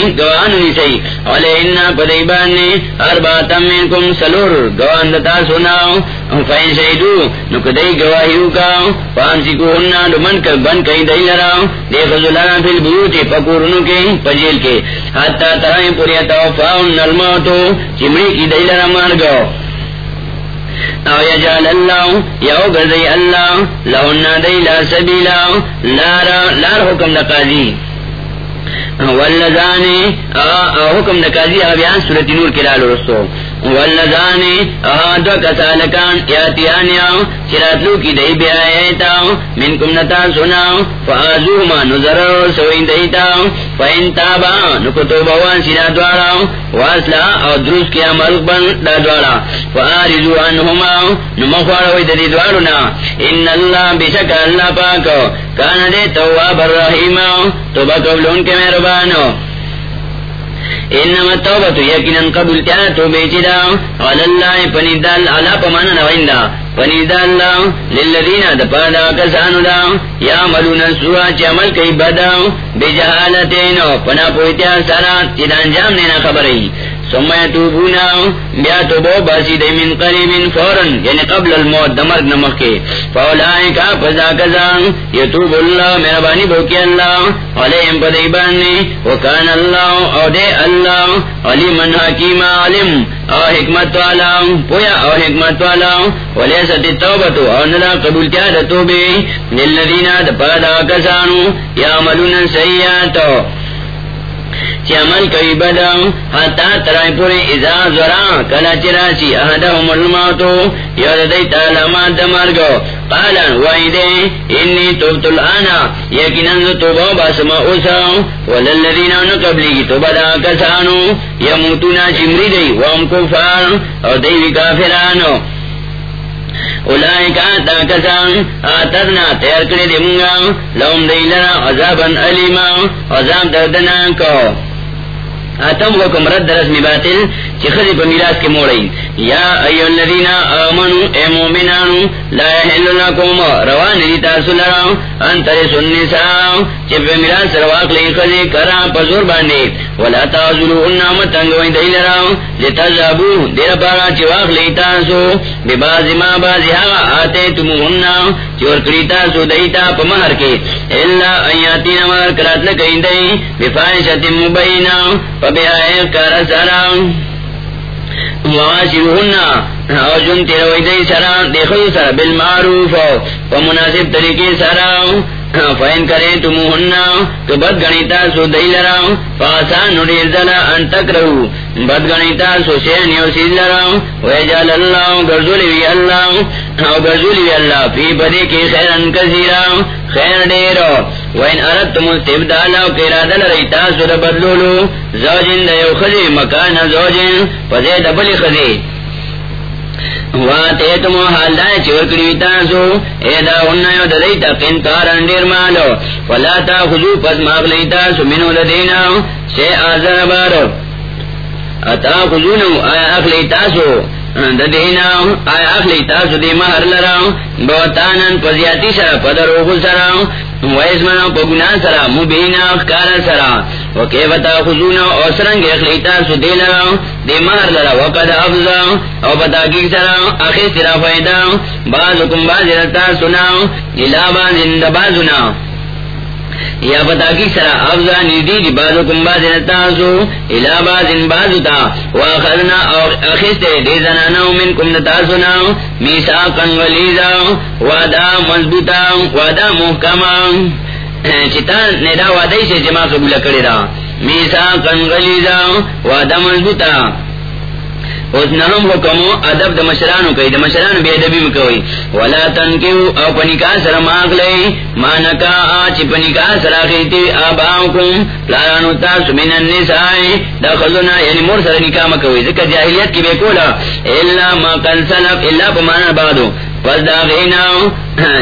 گوان گوان نیسی پدیبانی کم silver. دتا سناو fan گواہیو پانسی کو اننا دمن بن کئی دی لراو دیکھ پکورنو کے پجیل کے۔ حتی ترائیں پوری نلموتو چمڑی کی دی لرا مار او یجال اللہ یو گردی اللہ دی لا سبیلا۔ لارا، لار حکم دقاضی واللزانی حکم نکازی آبیان سورت نور کی لالو رسو واللزانی دو کسالکان یاتیانیاو چراتلو کی دی بیایتا من کم نتا سناو فازو ما نظر سوین دیتا فین تابا نکتو بوان سینا دوارا واسلا، او دروس کی عمل بن دا دوارا فارزو انہما نمخواروی دی دوارنا ان اللہ بشک اللہ پاکو کان دے تواب الرحیم، توبہ قبل ان کے مہربانو انما التوبت یقینا قبول کیا تو بیچدا علی اللہ پنیدال علی پمانا نویندا پنیدال للذین دپادا کسانو دا یا ملون سوا چی عمل کئی بدا. بجہالتین پنا پویتیا سارا چیدان جام نینا خبری. سمے تو بیا تو بو باسی دے من قریب فورن یعنی قبل الموت دمرگ نمک کے فولائے کا فضا کزان یتوب اللہ مہربانی بوکی اللہ علیہم پدیبانی وکان اللہ او دے اللہ علی من حکیم، عالم. او حکمت والا. پویا، او حکمت والا. ولیست التوبتو او ندا قبول کیا دتوبی للذین دپادا کسانو یعملون سیئاتو چی عمل کئی بدا حتا ترائی پوری ازا زورا، کلا چراسی احدهم الموتو، یاد دی تعلمات دمرگو. قالن وائی دے انی توبت الانا یکنن توبا باسما اوسا. وللذین نقبلی کی توبا دا کسانو، یموتونا چمری دی وام کفار، او دیوی کافرانو. اولائکا تا منگا لرا عذابا علیما عذاب حکم رد باطل پا میراس کے موڑی۔ یا ایو الذین آمنو، اے مومنانو، لا احل روان انتر سنسا میراس رواق لئی کرا پزور باندے ولا تازلو انام تنگوین دی لرا لتذابو دیر پارا چی واق لئی تاسو، بی ما بازی ها آتے تمو انام چی ورکری تاسو دیتا پا کے. اللہ ایاتی نمار کرات لکین دی بفائشت مبینہ، پا بی آئے کار سرام او جن تیروی دی سرا دیکھو سرا بالمعروف و مناسب طریقے سرا فین کرے تم تو بد گنیتا سو دئی لرا پاسا نڑیر دلا ان تک رہو بد گنیتا سو سین یو سیز لرا ویجال اللہ گرزولی وی اللہ او گرزولی وی اللہ فی بدے کی خیرن کثیرا خیر ڈیرو وین ارد تم استبدالا کیرا دل ریتا سو دا بدلولو زوجن دیو خزی مکان زوجن پزے دبلی خزی واتے تم حال دائے چور کری تاسو ایدا انہیو دلیتا مالو۔ فلا تا خضو پس منو لدینا، سے آزر بارو اتا آیا آیا دی مہر لراو پزیاتی سر پگنا سرا مبینا سرا۔ وکیفتا خزونا اوسرنگ اخلیتا سو دی لرا دی مہر لرا وقد افضا، او پتا کی سرا اخی سرا فائدہ بازکم بازی رتا سنا، الہ بازند بازنا یا پتا کی سرا افضا نیدی دی بازو کم باز نتاسو الى باز بازو تا۔ واخذنا اخستے دی زنانو من کم نتاسونا میساقا ولیزا وادا مضبوطا وادا محکما۔ چتا نیدا وادای سے جمع قبول کری دا. مضبوطا اس حکمو ادب دا مشرانو کئی، دا مشرانو بے ادبی مکوئی. ولا تنکیو او پنکا سر ماغ لئی مانکا آچی پنکا سر آخیتی آباؤکم. پلارانو تاسو من النسائی. دا خزونا یعنی مور سر نکا مکوئی. ذکر جاہلیت کی بے کولا. اللہ ما قل سلف اللہ پمانا بعدو. پس دا غیناو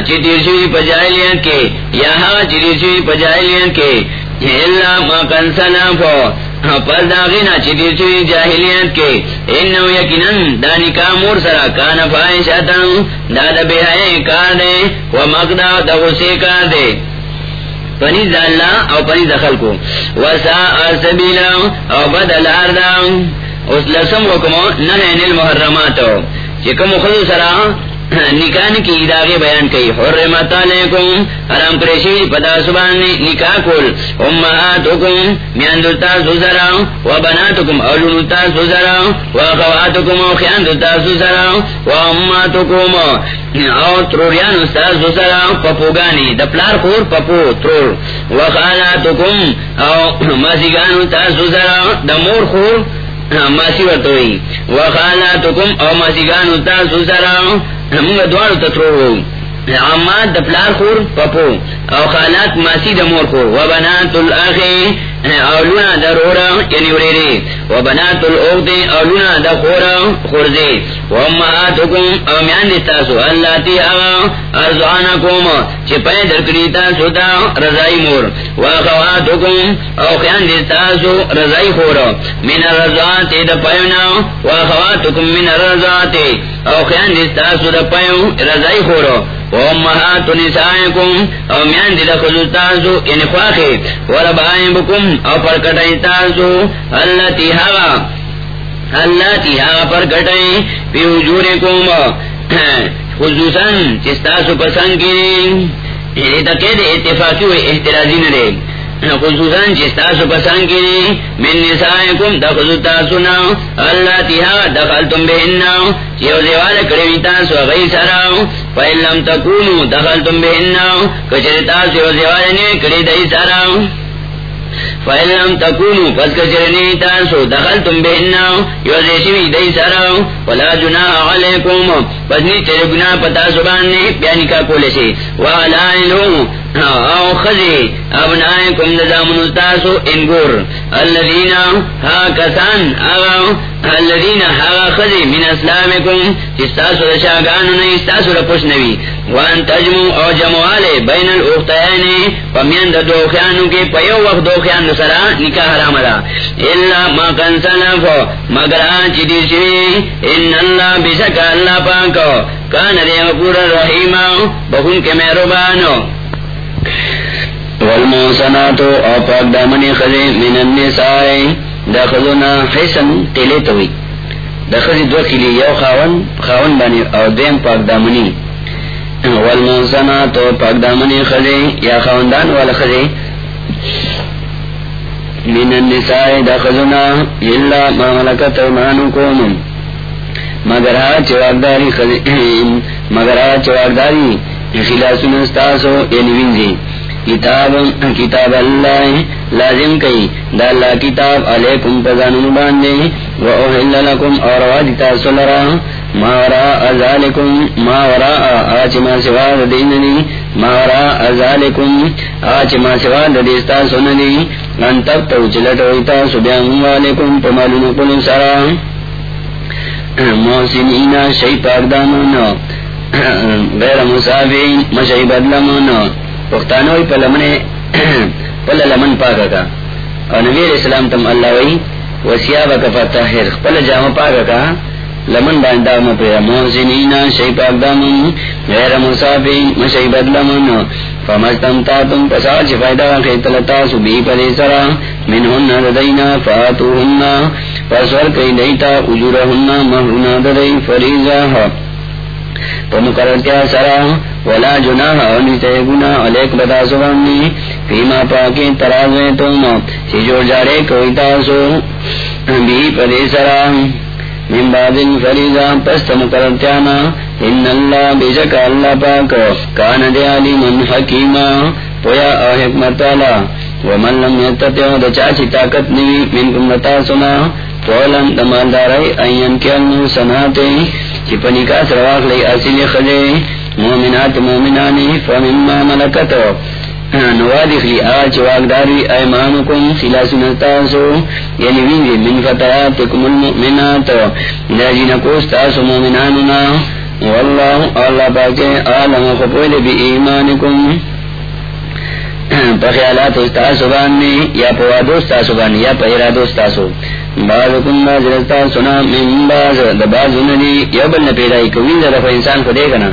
چی تیر شوی پجاہلیت کے یا ہا چی تیر شوی پجاہلیت کے اللہ ما قل سلفو پس داغینا چی چوی جاہلیت کے انہو یکنن دانی کا مور سرا کانا فائشتن دادا بے کار دے و مقدا دا غصے کار دے. پنی اللہ او پنی دخل کو وسا سبیلا او بدل اردا اس لسم حکمو نہ محرمات چکم خود سرا نکان کی ادارے بیان کی حرمت علیکم، حرام پریشی پتا سبان نکاح کول۔ امہاتکم میاندتا سوزرا و بناتکم اولونتا سوزرا و خواتکم و خیاندتا سوزرا و اماتکم او تروریان استاز سوزرا پپوگانی دپلار خور پپو ترور۔ و خالاتکم او مازیگانو تا سوزرا دمور خور، ماسی ورطوئی و خالاتکم او مازیگانو تا سوزرا دوار تترو عماد دپلار خور پپو، او خالات ماسی دمور خور و بنات الاخی اولونا دا رورا یعنی وریری. و بنات الاغدی اولونا دا خورا، خورزی. و امہاتکم او میان دیستاسو اللہ تی آغا ارزوانکم، چی پای درکری تاسو دا رضائی مور. و خواتکم او خیان دیستاسو رضائی خورا من الرزوات دا پایونا و خواتکم من الرزوات او خیان دیستاسو دا پایو رضائی خورا امہات او میان دی لخذو تاسو یعنی ان خواخی وربائبکم او تاسو اللہ تی حغا اللہ تی حغا پی حجورکم خصوصا چستاسو پسند کی یعنی تکید اتفاقی و احترازی خصوصاً جستاسو پسند کی من نسائکم دخلو تاسونا اللہ تیہا دخل تم بہننا چیو زیوال کروی تاسو غی سراؤ فإن لم تکونو دخل تم بہننا کچر تاسو زیوال نے کری دئی سراؤ فإن لم تكونوا، پس کچرنی تاسو دخل تم بہننا یو زیشوی دئی سراؤ ولا جناح علیکم۔ پس نی گناہ پتا سباننے بیانی کا کولے سے وعلائنو او خزی، ابنائکم نظامن استاسو انگور اللذین ہا کسان اغاو اللذین ہا خزی، من اسلامکم استاسو رشاگانو نئی استاسو رپوش نوی. وان تجمو او جموالے بین الاختیانی پمیند دو خیانو کے پیو وقت دو خیانو سرا نکاح حرام دا. اللہ ما کن سلفو، مگر آنچی دیر شوی ان اللہ بشک اللہ پاکو. کان دے غفور رحیمہ بخون کے محربانو والموسناتو او پاک دامنی خزی من النسائی. دا خزونا حسن تیلے توی دا خزی دو کلی، یو خاون خاون بانی او دیم پاک دامنی. والموسناتو پاک دامنی خزی، یا خاوندان والا خزی. من النسائی دا خزونا اللہ ما ملکت ایمانو کومم مگر ہا چواکداری خزی، مگر ہا چواکداری خلاص نستاسو یعنی وینزی. کتاب کتاب اللہ لازم کئی۔ دا اللہ کتاب علیکم پزانون باندے و اوہل لکم اور واجتا سلرا ما وراء ازالکم ما وراء آچ ما سواد دیننی ما وراء ازالکم آچ ما سواد دیستا سننی ان تب تو چلٹویتا سبیان والیکم پمالون کل سرا۔ محسنین شی پاک دامون غیر مسافین مشی بدلمون پختانوی پا لمن پل لمن پاکا کا. اور نبی علیہ السلام تم اللہ وی وسیابا کا فتحر. پل جام پاکا کا. لمن باندام پہ محسنین شی پاک دامن غیر مسافین مشی بدلمن. فمستم تاتم پسال چی فائدہ خیط لتاسو بی پلی سرا من ہن ردینا فاتو ہن پسور کئی دیتا اجور ہن محرنا ددی فریضا حق تو کیا سرا، ولا جناح انی تیگنا علیک بدا سبانی فیما پاکی تم، چی جوڑ جارے کوئی تاسو سرا۔ من بعد فریضا ان اللہ بیشک اللہ پاک، کان دے علی من حکیما، پویا حکمت والا۔ ومن لم یتتیو دا چاچی طاقت نوی من کمتا سنا فولن دمالدارائی این کیلنو سناتے چپنی کا سرواق لئی اصلی خلے مومنات مومنانی فمما ملکت. نوادخ لی آج واقداری ایمانکم سلا سنستاسو یعنی وینگی من فتحاتکم المؤمنات. ناجین کوستاسو مومناننا واللہ، اللہ پاکے آلم خبول بی ایمانکم. پخیالات یا پوادو استاسو باننی یا پہرادو استاسو بعض باز رستا سنا من باز دباز ندی یا بلن کوین در انسان کو دیکھنا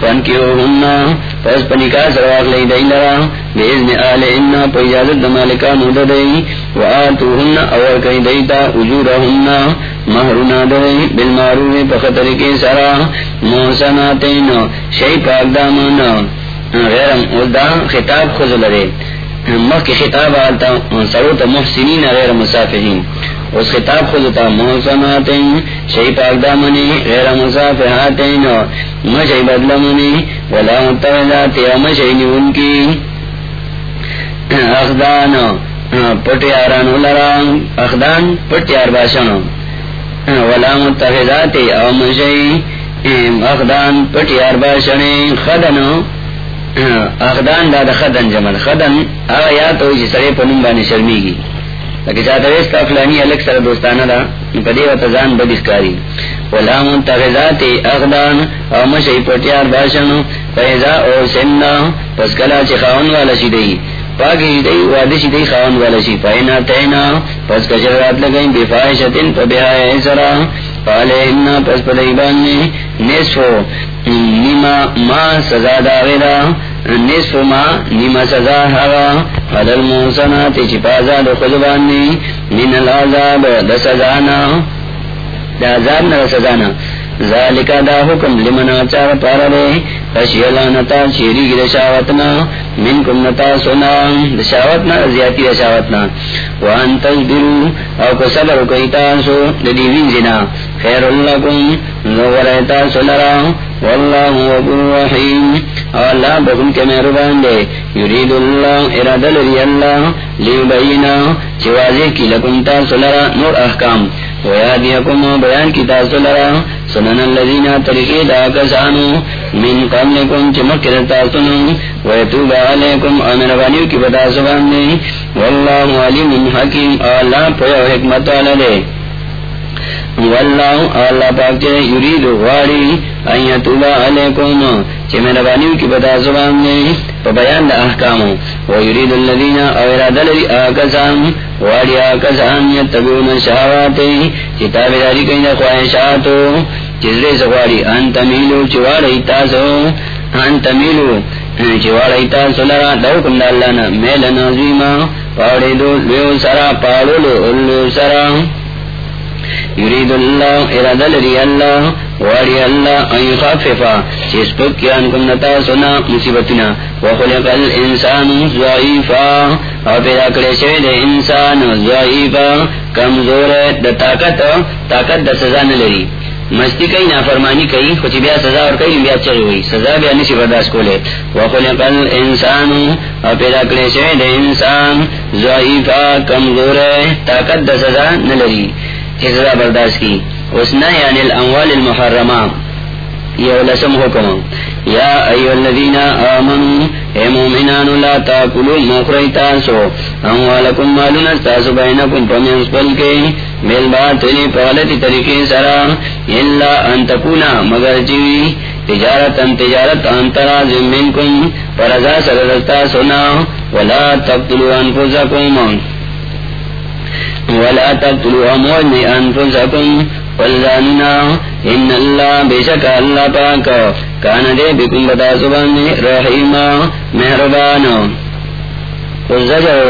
فان کیو ہننا پس پنکا سرواق لی دی لرا. بیزن آل پا اجازت دمالکا ہننا اور کئی دیتا اجور ہننا محرونا دی، بالمعروف پخطر کے سرا موسناتین شی پاک دامنا غیر دا خطاب خود لرے. مخ کی خطاب آلتا سروت محسنین غیر مسافرین اس خطاب خود تا محسناتین شئی پاک دامنی غیر مسافحاتین مشئی بدلمنی، ولا متوزات یا مشئی نیون کی. اخدان پٹیاران لران اخدان پٹیار باشنو ولا متوزات یا مشئی اخدان پٹیار باشنی خدنو اخدان دا دا خدن جمل. خدن آغا یا تو جی سرے پنم بانی شرمی گی لیکن چاہتا ویس کا فلانی علک سر دوستانا دا پدی و تزان بدیخ کاری ولا منتغذات اخدان او مشئی پتیار باشنو فیضا او سننا پس کلا چی خواہن والا شی دی. پاکی دی وادی شی دی خواہن والا شی فائنا تینا پس کچرات لگئیں بفائشتن پا بہائی سرا پالے اننا پس پا پدیبانی نصفو نیما ما سزا داغیرا نصف ما نیما سزا حوا حدل موسنا تیچی پازا دو خزبانی، من العذاب دا سزانا. دا عذاب نا سزانا. ذالکا دا حکم لمن آچار پارا دے خشی لانتا چیری گی دشاوتنا من کم نتا سنا دشاوتنا زیادی دشاوتنا وان تصبرو او کو صبر کئیتا سو دیوین زنا خیر اللہ کم نورتا سلرا. واللہ غفور رحیم. اللہ بکن کے مہربان دے. یرید اللہ ارادہ لری اللہ لیبینا. چوازے کی لکن تا سلرا نور احکام. ویادیکم بیان کی تا سلرا سنن اللذین طریقی دا کسانو. من قبلکم چمکر تا سنن ویتوب علیکم. امن بانیو کی بتا سبان دے. واللہ علیم حکیم. اللہ پویا حکمت والا دے. واللہ اللہ پاک چے یرید غاری علیکم چے میرا بانیو کی بتا زبان نے پا بیان دا احکامو و یرید اللذین او ارادہ لری آکسان واری آکسان یتبون شہواتی چے تابداری کئی دا خواہشاتو چواری تاسو ہاں، چواری تاسو لرا۔ دوکم دا اللہ نا، میل دو لیو سرا، پاڑو سرا۔ یرید اللہ ارادہ لری اللہ واری اللہ ان یخففا چیز پکیان کم نتا سنا مصیبتنا وخلق الانسان ضعیفا او پیدا کرے شوید انسان ضعیفا. کمزور دا طاقت طاقت دا سزا نلری مستی کئی، نافرمانی کئی، خوچی بیا سزا اور کئی، بیا چلی ہوئی. سزا بیا نسی برداشت کولے. وخلق الانسان او پیدا کرے شوید انسان ضعیفا. کمزور طاقت دا سزا نلری سزا برداشت کی. اس نہ یعنی الاموال المحرمہ یہ لسم حکم. یا ایو الذین آمنوا. اے مومنان لا تاکلوا مخری تاسو اموالکم مالنا تاسو بینکم پمینس پل کے. مل باطلی پالتی طریقے سرا. الا ان تکونا، مگر جیوی تجارت ان تجارت انترا زمینکم پرزا سرلتا سنا. ولا تقتلوا انفسکم. ولا تقتلوا اموال انفسكم والذاننا ان الله بشك الله پاک کان دے بكم بتا سبحان رحیم مہربان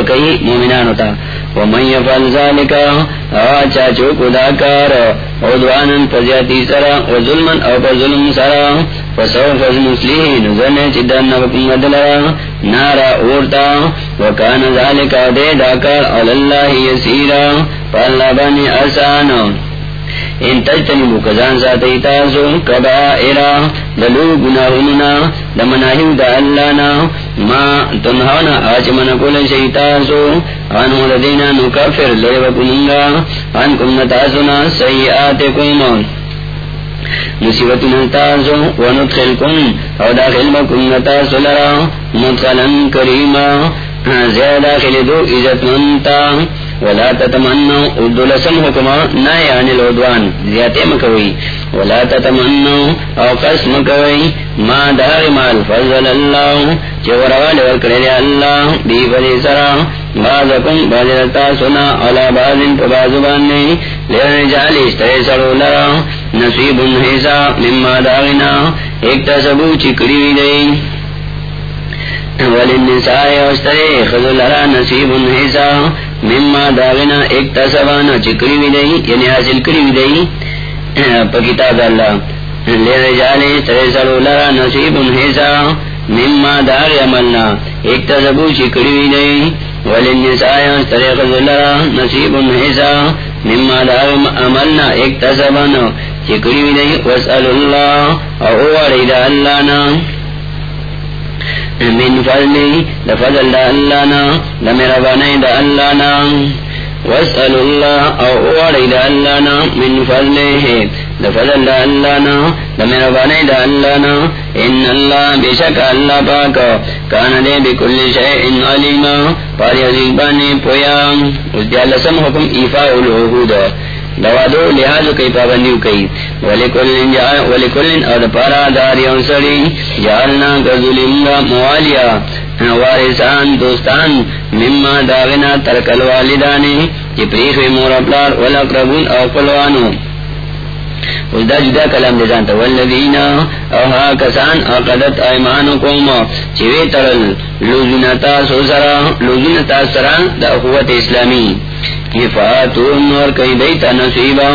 کئی مومنان ہوتا ومن يفعل ذلك آچا چوکو داکار عدوانا فزیاتی سرا وظلما او فظلم سرا، فسوف المسلیحین زن چدن نبکم مدلرا نارا اورتا وکان ذلك دے داکار علاللہ یسیرا فاللہ بانی آسانا ان تجتنبو کزان ساتی تاسو کبائرا دلو گناہننا دمناہیو دا اللہنا. ما تنہانا آچ من کل شیطاسو انہو لدینا نکفر لیوکننگا انکم نتاسونا سیئاتکم. مصیبت نتاسو وندخلکم او داخل بکم نتاسو لرا مدخلا کریما. زیادہ خلدو عزت منتا ولا تتمنوا ادلسم حکما نای یعنی عن العدوان زیادے مکوئی. ولا تتمنوا، او قسم کوئی ما دار مال فضل اللہ چورا ورکڑے اللہ، بی بری سرا. بعضکم بعضتا سنا، علا بعضن پبازبان نے لیر جالی استرے سرو لرا، نصیب حیسا مما داغنا. ایک تصبو چکری وی دئی وللنساء استرے خذل لرا، نصیب حیسا مما داغنا ایک تصبانا چکری وی دئی یعنی حاصل کری وی دئی، پا کتاب اللہ۔ لیر جالی استرے لرا نصیب حیسا مما داغ عملنا، ایک تصبو چکری وی دئی۔ وللنساء طریق ذلرا نصیب حسا مما دار عملنا، ایک اکتسبن چکری ویدئی واسأل اللہ، او اواری اللہ نا۔ من فضلی دا فضل دا اللہ نا دا میرا بانی دا اللہ نا واسأل اللہ او اواری دا اللہ نا من فضلی ہے دا اللہ نا دا میرا بانی دا اللہ نا ان اللہ بشک اللہ پاک کان دے بکل شیئن علیما پاری عزیز بانی پویا اس دیا لسم حکم ایفاء العہود دوادو لحاظ کئی، پابندیو کئی. ولکلن جائے ولکلن اد پارا داریون سڑی جعلنا کذلنگا موالیا وارسان دوستان، مما داغنا ترکل والدانی چی پریخوی مورا ولقربون او قلوانو دا جدا کلام دے جانتا، والذین اوہا کسان اقدت ایمانکم. چوے ترل، لوزنتا سو لوزنتا سرا دا اخوت اسلامی. حفاتون اور کئی دیتا نصیبا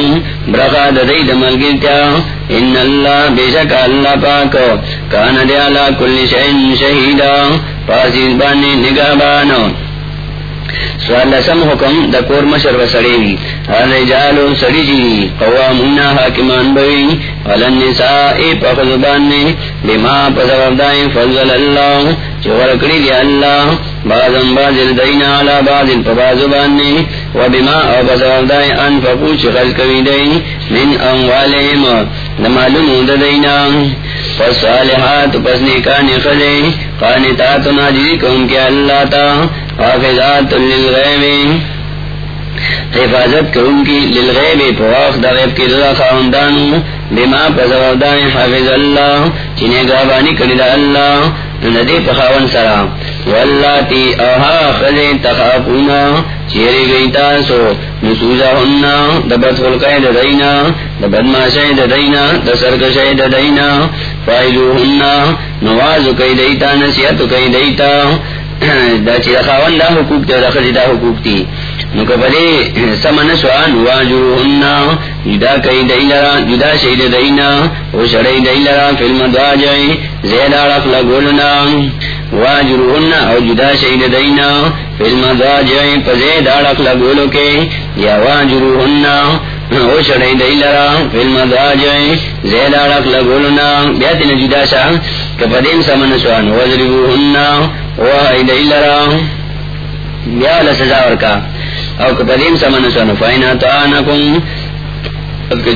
برخا دا دید ملگلتیا ان اللہ اللہ پاک کان دے کل شہن شہیدا پاسیز سوال لسم حکم دا کور مشر و سڑی وی. الرجال سڑی جی قوامون حاکمان بوی. ولن نسائی پخزبان نے. بما پسبب فضل اللہ. چورکڑی دی اللہ. بعضم بازل دینا علا بازل پبازبان نے. وبما او پسبب انفقو چخل کوی دئی من اموالهم نمالون دا دینا. فصالحات پس نیکانی خلے. قانتات ناجی کون کے اللہ تا. حافظات للغیب. حفاظت کرن کی للغیب، پواخ دا غیب کی رضا خواندانو بما پسوردائیں حافظ اللہ چنے گابانی کری دا اللہ. ندی پخاون سرا. واللہ تی اوہا خلے تخافونا. چیری گئی تاسو نسوزا ہننا دا بد خلقائی دا دینا دا بدماشائی دا فائلو ہننا نوازو کئی دیتا نسیتو کئی دیتا. دا چی خاون دا حقوق دا خزی دا حقوق تی نو کبلی سمن سوان واجو ہننا جدا کئی دی لرا، جدا شید دینا او شڑی دی لرا فلم دعا جائی زید آرق لگولنا واجو ہننا او جدا شید دینا فلم دعا جائی پا زید آرق لگولو کے یا واجو ہننا او شڑی دی لرا فلم دعا جائی زید آرق لگولنا بیاتی نجدا شا کپدیم سمن سوان وزرگو ہننا سزا ورکا او کپدیم سمن سنو فائنا تانکم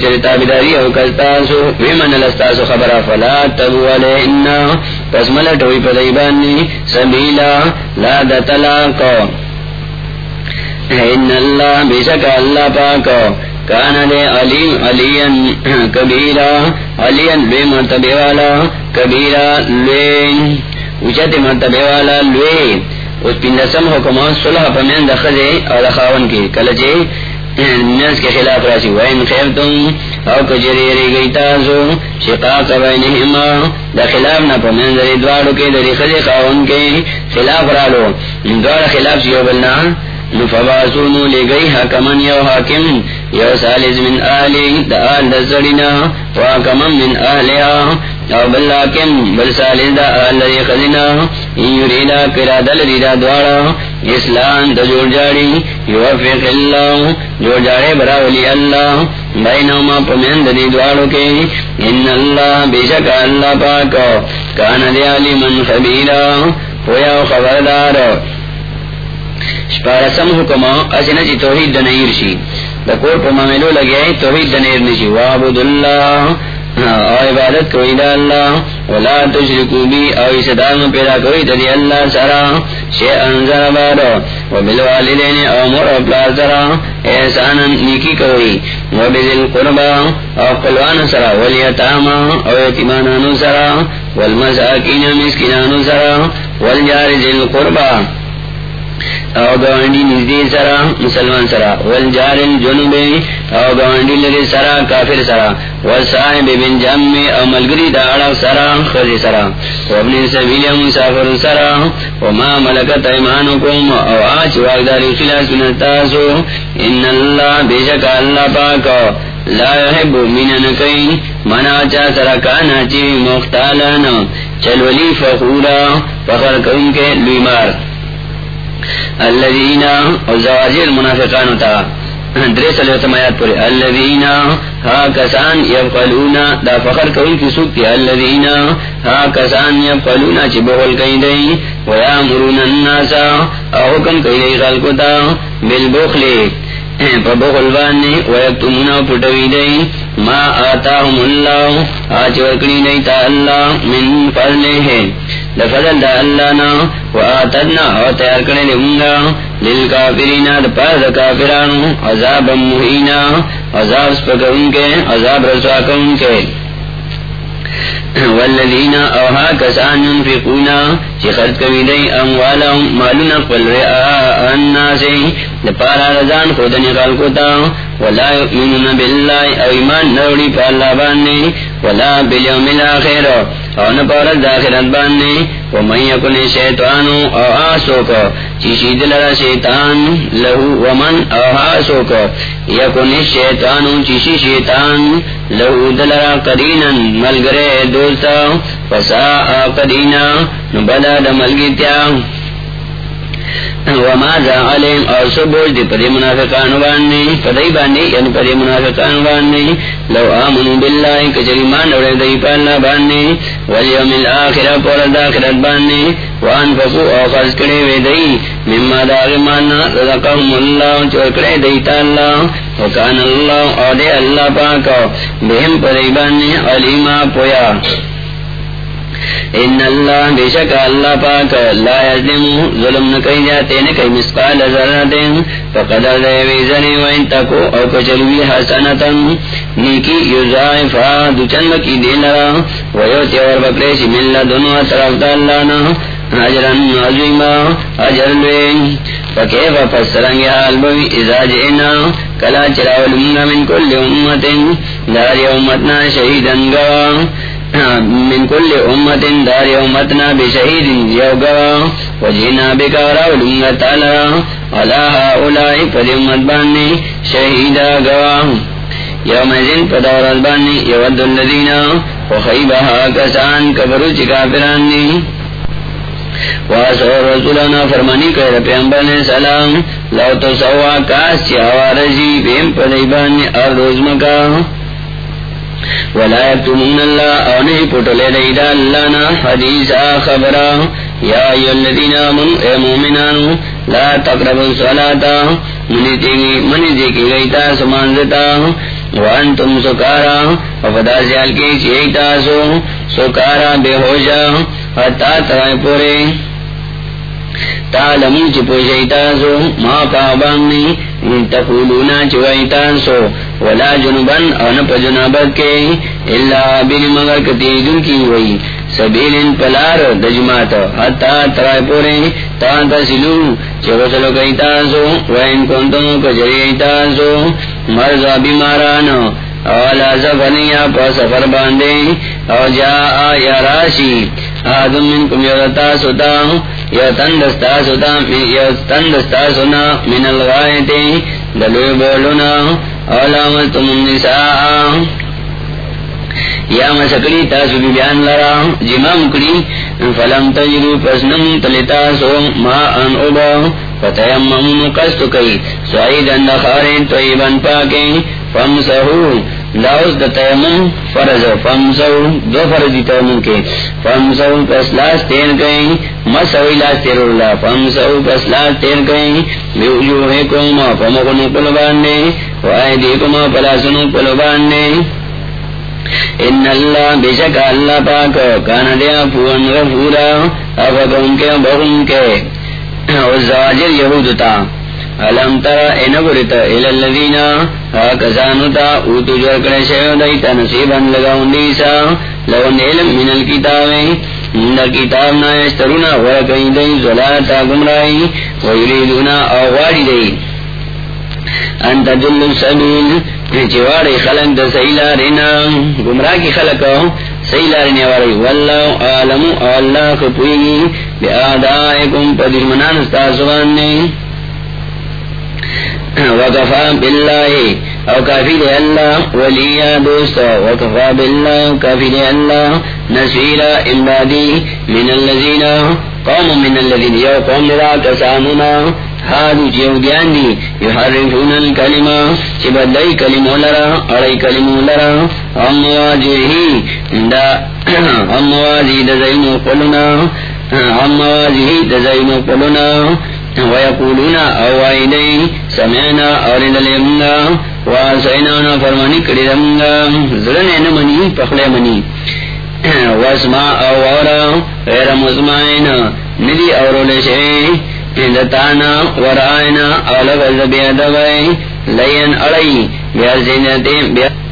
چرتا بداری او کستاسو ویمن لستاسو خبر فلا تبو علیہنا پس ملٹوی پدیبانی سبیلا لا دتلاکو ان اللہ بیشک اللہ پاکو کان دے علیم علین کبیرا علین بے مرتبے والا کبیرا لین اچت مرتبے والا لوے اس پندسم حکمان صلح پمین دخلے اور خاون کے کلچے نس کے خلاف راسی وین خیر تم او کجری ری گئی تازو شقاق بینہما دا خلاف نا پمین دری دوارو کے دری خلے خاون کے خلاف رالو. دوار خلاف سیو بلنا نفباسونو لے گئی حکمن یو حاکم، یو سالز من آلی دا آل دا زڑینا وحکمن من آلیا او بلاکن بل سالز دا آلری خزنا یوریدا کرا دل ریدا دوارا اسلام دا جوڑ جاڑی یوفق اللہ. جوڑ جاڑے براولی اللہ. بینہما پمین دی دوارو کے ان اللہ بیشک اللہ پاکو کان دی علی من خبیرا. پویا خبردار. شپارسم حکما اسنا چی توحید دنیر شی دا کور پا مملو لگیا توحید دنیر نشی وابد اللہ او عبادت کوئی دا اللہ، ولا تشرکو بی، او اسدام پیدا کوئی دا دی اللہ سرا. شیئن زربارو و بالوالدین او مر اپلا سرا. احسانا نیکی کوئی و بذل قربا، او قلوان سرا. والیتاما، او یتیمانانو سرا. والمساکین مسکنانو سرا. والجار ذل قربا او گوانڈی نزدی سرا، مسلمان سرا، والجار جنوب او گوانڈی لری سرا، کافر سرا، والصاحب بن جم، او ملگری داڑا سرا خزی سرا وابن سبیل مسافر سرا وما ملکت ایمانکم، او آچ واقدار رسول سنتاسو ان اللہ بیشک اللہ پاک، لا يحب من نکئی منا چا سرا کانا چی مختالانا چلولی فخورا، فخر کون کے لیمار الذين وزواجر منافقان تا. درس الوتمایات پوری الذين ها کسان يفقلون دا فخر کون کی سوک تی الذين ها کسان يفقلون چی بغل کئی دی. ویامرون الناس. او حکم کئی دی خلقو تا بالبخلی پبخل بانی ویکتمون پٹوی دی. ما آتاهم اللہ آچ ورکنی دیتا اللہ من فضلے ہے لفضل دا اللہ نا وآتدنا او تیار کرنے لہنگا للکافرین دا پاس دا کافرانو عذاب مہینا عذاب سپکا ان کے عذاب رسواکا ان کے والذین اوہا کسان ينفقونا چی خرد کبی دی اموالهم مالونا قل رعا الناسی دا پارا رزان خودنی خلقوتا ولا يؤمنون بالله او ایمان نوڑی پا اللہ باننی ولا بالیوم الاخر۔ او نپارد داخرت باننی ومن یکن شیطانو او آسوکو چیشی دلر شیطان، لہو ومن او آسوکو یکن شیطانو، چیشی شیطان، لہو دلرا قدینا ملگرے دوستا۔ فسا قدینا نبدا دا ملگیتیا وما ذا علم اور سبوج دی پدی منافقان واننی پدی باننی یعنی پدی منافقان واننی لو آمنوا باللہ کچری مان اوڑے دی پالنا باننی والیوم الاخرہ، پورا داخرت باننی وانفقو او خرز کرے وی دی مما داغ ماننا رزقهم اللہ چوکڑے دیتا اللہ. وکان اللہ او دے اللہ پاکو بہم پدی باننی علیما پویا. ان اللہ بے شک اللہ پاک لا یظلم ظلم نہ کہیں جاتے نہ کہیں مسقال ذرات فقدر دے وزنی وان تکو او کچلوی حسنتا نیکی یضاعفا دو چند کی دیلرا ویوتی اور بکریش من لدنو اطرف دا اللہ نا اجرن عظیما اجر لوین فکیف پسرنگ حال بوی ازا جئنا کلا چراول من کل امت دار امتنا شہیدن گوا من کل امت دار امتنا بشہید یو گوا وجینا بکارا ولنگا تالا، علا اولائی پد امت باننی شہیدا گوا یوم زن پدور البانی یود اللذین وخیبها کسان کبرو چکا پرانی واسور رسولنا فرمانی کر پیغمبر نے سلام لو تو سوا کاس چاوا رجی بیم پدیبانی ارض مکا۔ ولا يكتمون الله او نہیں پٹلے دیدا اللہ نا حدیثا خبرا یا ایو الذین آمنوا اے مومنان لا تقربوا الصلاة. منی تیگی منی دیکی گئیتا سمانزتا وانتم سکارا وفدا سیال کی چیئیتا سو. سکارا بے ہوشا حتا ترائے پورے. تعلمون چی پوشیتا سو. ما پابانی تقولونا چوائیتا سو ولا جنوبن او نپ جنابت کے اللہ بین مگر کتی دن کی ہوئی سبیلن پلار دجمات حتا ترائے پورے تان تسلو چو سلو کئی تاسو وین کنتم کجری تاسو مرض بیماران اولا سفرنی آپ سفر باندے، او جا آیا راشی، آدم من کم یوتا ستا یا تندستا ستا یا تندستا سنا من الغائتے دلوی بولنا علامتم النساء. یا تاسو بی بیان لرا، جمع مکڑی فلم تجرو پسنم تلتاسو ما ان اوبا فتیمم قصد کئی سعید اندخارین طیبن پاکیں فمسہو داؤس دا تیمم فرض فمسہو دو فرضی تیمم کے۔ فمسہو پسلاس تین کئی مسہو لاس تیر اللہ۔ فمسو پس فمسہو پسلاس تین کئی بیوجوہکم فمکنو قلبان نے وائدیکم پلاسنو قلبان نے ان اللہ بے شک اللہ پاک کان دیا پون غفورا افکم کے بغم کے۔ زواجر یہود تا علم ترا انگرتا الالذین کسانتا اوتو جرکڑے شیو دیتا نصیبا لگاون دیسا لون علم من الكتابیں من الكتاب نا استرونا ورکئی دی زلاتا گمرائی ویریدونا اغواری دی انت دل سبیل چواڑی خلق دا سیلارینا گمراہ کی خلق سیلارنی والی واللہ عالم اللہ خپوئی بی آدائکم پا دشمنان استاسواننی وکفا باللہ او کافی دے اللہ ولی دوست وکفا باللہ کافی دے اللہ نسویرا امدادی من اللذین قوم من اللذین یو قوم لرا کسانونا ہادو چیودیان دی یحرفون الکلمہ چی بدلائی کلمو لرا اڑائی کلمو لرا. ام واجہی دا ام واجہی دا زینو قلنا ام واجہی دا زینو قلنا. ویقولون اوائدئی سمینا اوری دلیمگا واسینانا فرمانی کری دمگا ظلن نمانی پخلے منی واسما اوارا غیر مزمائنا ندی اورول شئی دتانا ورائنا اولو زبیدوائی لین اڑئی بیار زینتیم بیار